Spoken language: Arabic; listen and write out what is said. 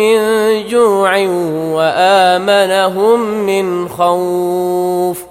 من جوع وآمنهم من خوف.